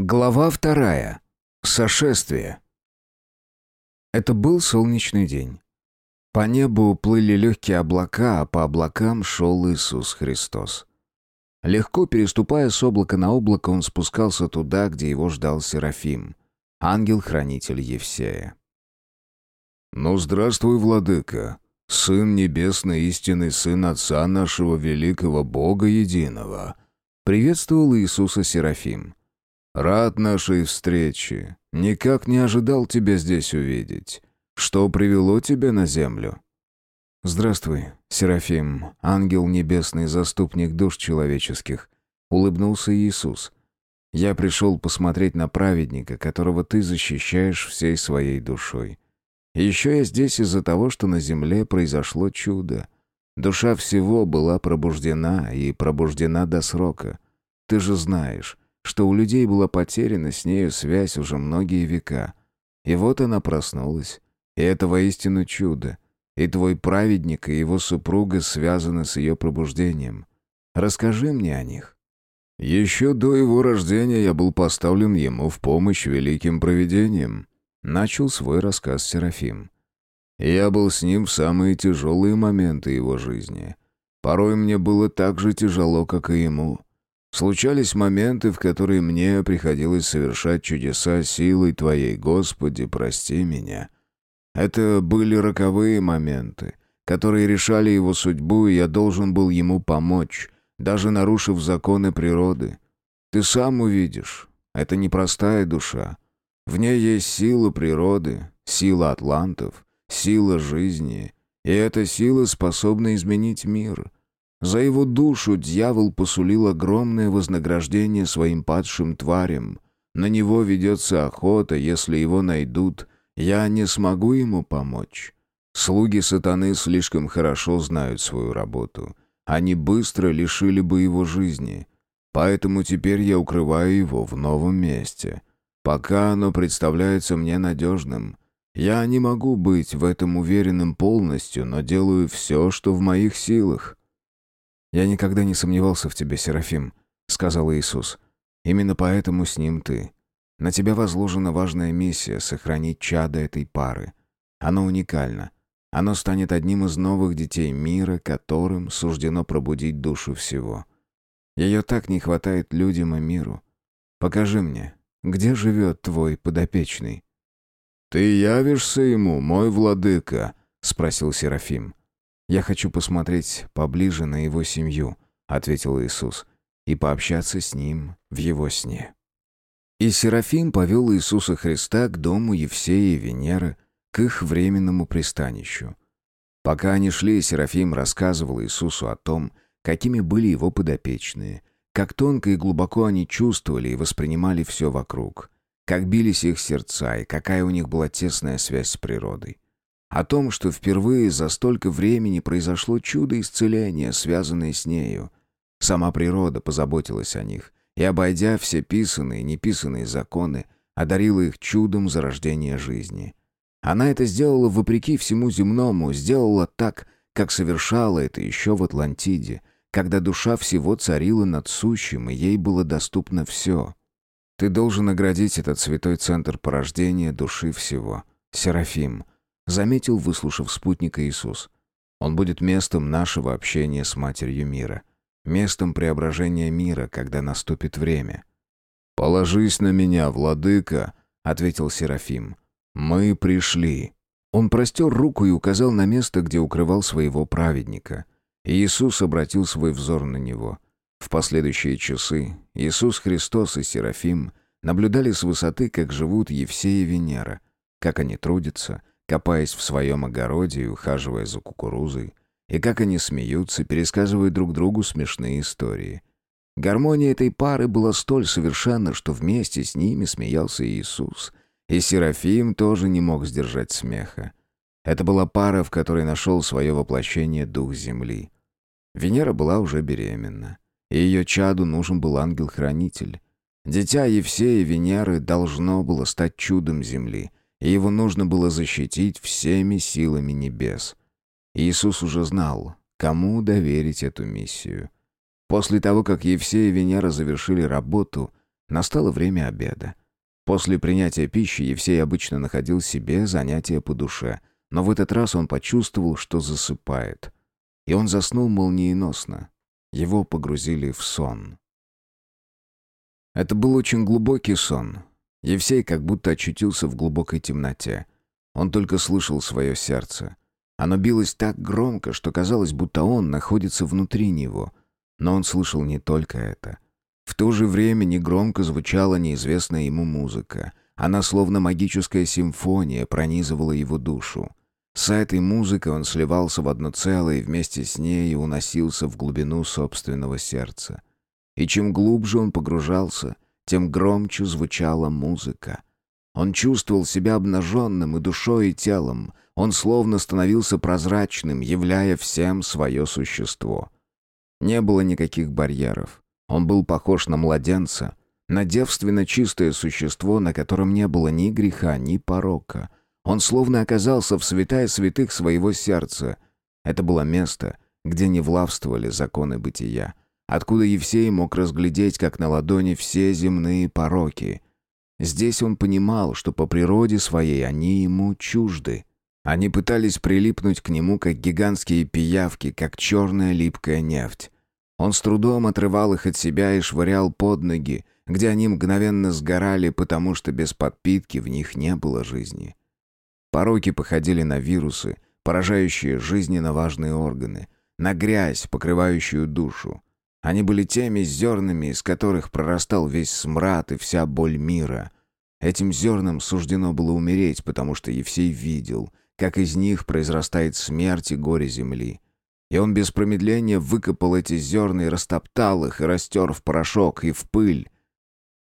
Глава вторая. Сошествие. Это был солнечный день. По небу плыли легкие облака, а по облакам шел Иисус Христос. Легко переступая с облака на облако, он спускался туда, где его ждал Серафим, ангел-хранитель Евсея. «Ну, здравствуй, владыка, сын небесный, истинный сын Отца нашего великого Бога единого», приветствовал Иисуса Серафим. «Рад нашей встрече. Никак не ожидал тебя здесь увидеть. Что привело тебя на землю?» «Здравствуй, Серафим, ангел небесный, заступник душ человеческих», — улыбнулся Иисус. «Я пришел посмотреть на праведника, которого ты защищаешь всей своей душой. Еще я здесь из-за того, что на земле произошло чудо. Душа всего была пробуждена и пробуждена до срока. Ты же знаешь, что у людей была потеряна с нею связь уже многие века. И вот она проснулась. И это воистину чудо. И твой праведник и его супруга связаны с ее пробуждением. Расскажи мне о них». «Еще до его рождения я был поставлен ему в помощь великим провидением», — начал свой рассказ Серафим. «Я был с ним в самые тяжелые моменты его жизни. Порой мне было так же тяжело, как и ему. Случались моменты, в которые мне приходилось совершать чудеса силой Твоей, Господи, прости меня. Это были роковые моменты, которые решали его судьбу, и я должен был ему помочь, даже нарушив законы природы. Ты сам увидишь, это непростая душа. В ней есть сила природы, сила атлантов, сила жизни, и эта сила способна изменить мир — за его душу дьявол посулил огромное вознаграждение своим падшим тварям. На него ведется охота, если его найдут, я не смогу ему помочь. Слуги сатаны слишком хорошо знают свою работу. Они быстро лишили бы его жизни. Поэтому теперь я укрываю его в новом месте. Пока оно представляется мне надежным. Я не могу быть в этом уверенным полностью, но делаю все, что в моих силах. «Я никогда не сомневался в тебе, Серафим», — сказал Иисус. «Именно поэтому с ним ты. На тебя возложена важная миссия — сохранить чадо этой пары. Оно уникально. Оно станет одним из новых детей мира, которым суждено пробудить душу всего. Ее так не хватает людям и миру. Покажи мне, где живет твой подопечный?» «Ты явишься ему, мой владыка?» — спросил Серафим. «Я хочу посмотреть поближе на его семью», — ответил Иисус, «и пообщаться с ним в его сне». И Серафим повел Иисуса Христа к дому Евсея и Венеры, к их временному пристанищу. Пока они шли, Серафим рассказывал Иисусу о том, какими были его подопечные, как тонко и глубоко они чувствовали и воспринимали все вокруг, как бились их сердца и какая у них была тесная связь с природой. О том, что впервые за столько времени произошло чудо исцеления, связанное с нею. Сама природа позаботилась о них и, обойдя все писанные и неписанные законы, одарила их чудом зарождения жизни. Она это сделала вопреки всему земному, сделала так, как совершала это еще в Атлантиде, когда душа всего царила над сущим, и ей было доступно все. Ты должен наградить этот святой центр порождения души всего, Серафим — заметил, выслушав спутника Иисус. Он будет местом нашего общения с Матерью мира, местом преображения мира, когда наступит время. «Положись на меня, владыка», — ответил Серафим. «Мы пришли». Он простер руку и указал на место, где укрывал своего праведника. Иисус обратил свой взор на него. В последующие часы Иисус Христос и Серафим наблюдали с высоты, как живут Евсей и Венера, как они трудятся, копаясь в своем огороде и ухаживая за кукурузой, и как они смеются, пересказывая друг другу смешные истории. Гармония этой пары была столь совершенна, что вместе с ними смеялся Иисус, и Серафим тоже не мог сдержать смеха. Это была пара, в которой нашел свое воплощение дух земли. Венера была уже беременна, и ее чаду нужен был ангел-хранитель. Дитя Евсея Венеры должно было стать чудом земли — и его нужно было защитить всеми силами небес. Иисус уже знал, кому доверить эту миссию. После того, как Евсей и Венера завершили работу, Настало время обеда. После принятия пищи Евсей обычно находил себе занятие по душе, но в этот раз он почувствовал, что засыпает. И он заснул молниеносно. Его погрузили в сон. Это был очень глубокий сон. Евсей как будто очутился в глубокой темноте. Он только слышал свое сердце. Оно билось так громко, что казалось, будто он находится внутри него. Но он слышал не только это. В то же время негромко звучала неизвестная ему музыка. Она, словно магическая симфония, пронизывала его душу. С этой музыкой он сливался в одно целое и вместе с ней уносился в глубину собственного сердца. И чем глубже он погружался, тем громче звучала музыка. Он чувствовал себя обнаженным и душой, и телом. Он словно становился прозрачным, являя всем свое существо. Не было никаких барьеров. Он был похож на младенца, на девственно чистое существо, на котором не было ни греха, ни порока. Он словно оказался в святая святых своего сердца. Это было место, где не влавствовали законы бытия — откуда Евсей мог разглядеть, как на ладони, все земные пороки. Здесь он понимал, что по природе своей они ему чужды. Они пытались прилипнуть к нему, как гигантские пиявки, как черная липкая нефть. Он с трудом отрывал их от себя и швырял под ноги, где они мгновенно сгорали, потому что без подпитки в них не было жизни. Пороки походили на вирусы, поражающие жизненно важные органы, на грязь, покрывающую душу. Они были теми зернами, из которых прорастал весь смрад и вся боль мира. Этим зернам суждено было умереть, потому что Евсей видел, как из них произрастает смерть и горе земли. И он без промедления выкопал эти зерна и растоптал их, и растер в порошок и в пыль.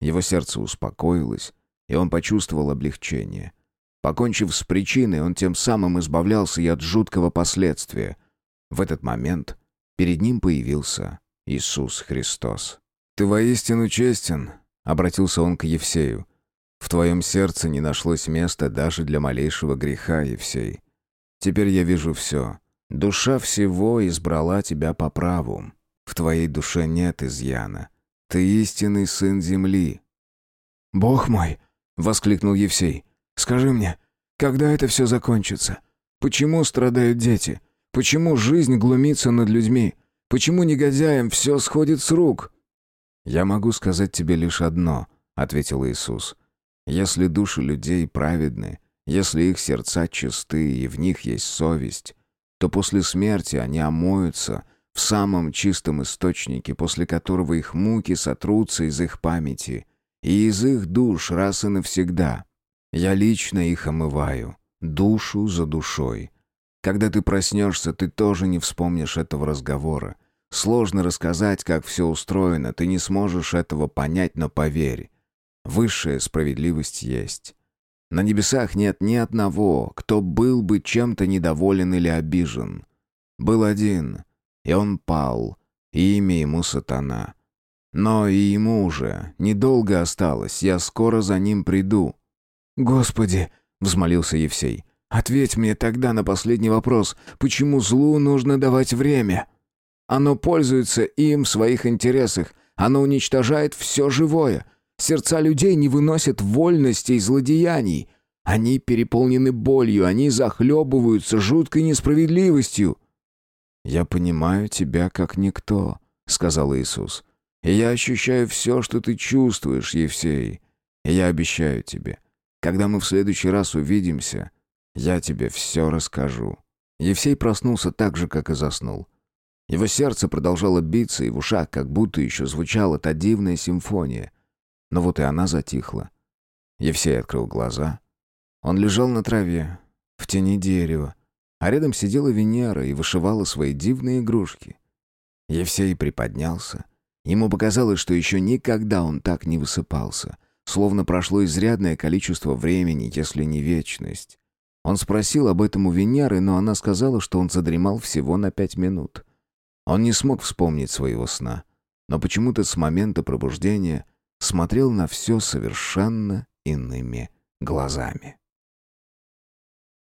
Его сердце успокоилось, и он почувствовал облегчение. Покончив с причиной, он тем самым избавлялся и от жуткого последствия. В этот момент перед ним появился Иисус Христос. «Ты воистину честен», — обратился он к Евсею. «В твоем сердце не нашлось места даже для малейшего греха, Евсей. Теперь я вижу все. Душа всего избрала тебя по праву. В твоей душе нет изъяна. Ты истинный сын земли». «Бог мой!» — воскликнул Евсей. «Скажи мне, когда это все закончится? Почему страдают дети? Почему жизнь глумится над людьми? Почему негодяям все сходит с рук?» «Я могу сказать тебе лишь одно», — ответил Иисус. «Если души людей праведны, если их сердца чисты и в них есть совесть, то после смерти они омоются в самом чистом источнике, после которого их муки сотрутся из их памяти и из их душ раз и навсегда. Я лично их омываю, душу за душой. Когда ты проснешься, ты тоже не вспомнишь этого разговора, Сложно рассказать, как все устроено, ты не сможешь этого понять, но поверь. Высшая справедливость есть. На небесах нет ни одного, кто был бы чем-то недоволен или обижен. Был один, и он пал, и имя ему сатана. Но и ему уже недолго осталось, я скоро за ним приду». «Господи!» — взмолился Евсей. «Ответь мне тогда на последний вопрос, почему злу нужно давать время?» Оно пользуется им в своих интересах. Оно уничтожает все живое. Сердца людей не выносят вольности и злодеяний. Они переполнены болью, они захлебываются жуткой несправедливостью. «Я понимаю тебя как никто», — сказал Иисус. «И я ощущаю все, что ты чувствуешь, Евсей. И я обещаю тебе, когда мы в следующий раз увидимся, я тебе все расскажу». Евсей проснулся так же, как и заснул. Его сердце продолжало биться, и в ушах как будто еще звучала та дивная симфония. Но вот и она затихла. Евсей открыл глаза. Он лежал на траве, в тени дерева, а рядом сидела Венера и вышивала свои дивные игрушки. Евсей приподнялся. Ему показалось, что еще никогда он так не высыпался, словно прошло изрядное количество времени, если не вечность. Он спросил об этом у Венеры, но она сказала, что он задремал всего на пять минут. Он не смог вспомнить своего сна, но почему-то с момента пробуждения смотрел на все совершенно иными глазами.